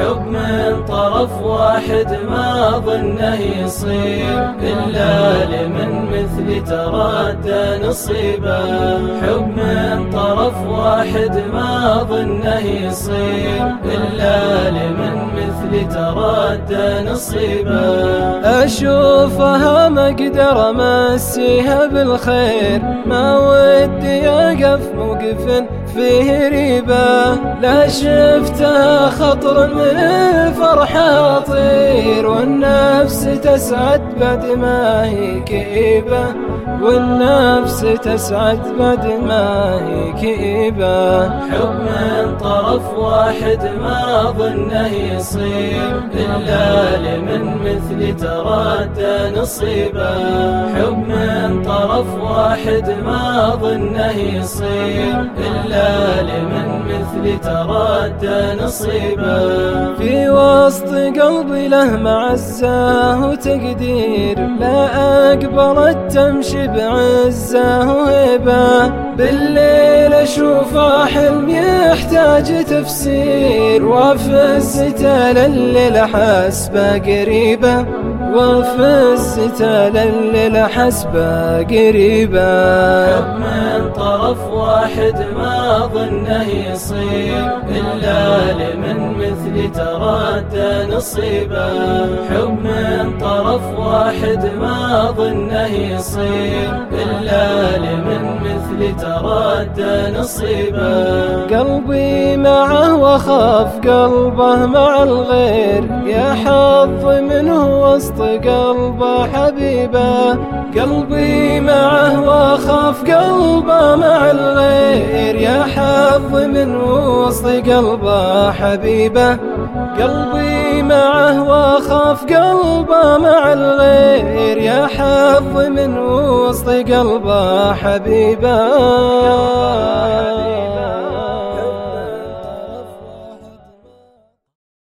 حب من طرف واحد ما ظنه يصير إلا لمن مثل تراد نصيبا طرف واحد ما ظنه يصير إلا لمن مثل تراد نصيبا أشوفها مقدر أمسيها بالخير ما ودي أقف موقف فيه ريبة. لا شفتها خطر من الفرحة طير والنفس تسعد بعد ما هي كئيبة والنفس تسعد بعد ما هي كئيبة حب من طرف واحد ما ظنه يصير إلا لمن مثل تراد نصيبا. حب من طرف واحد ما ظنه يصير إلا لمن مثل تراد نصيبا. في وسط قلبي له معزة وتقدير لا أقبلت تمشي بعزة وهبة. بالليل أشوف حلم يحتاج تفسير وفزته لليل حسبة قريبة وفزته لليل حسبة قريبة من طرف واحد ما ظنه يصير إلا لمن مثل تراد نصيبا. حب من طرف واحد ما ظنه يصير إلا لمن مثل تراد نصيبا. قلبي معه وخاف قلبه مع الغير يا حظ منه وسط قلبه حبيبه قلبي معه وخاف قلبه مع الغير. يا حظ من وسط قلبه حبيبه قلبي معه وخاف قلبه مع الغير. يا حظ من وسط قلبه حبيبه.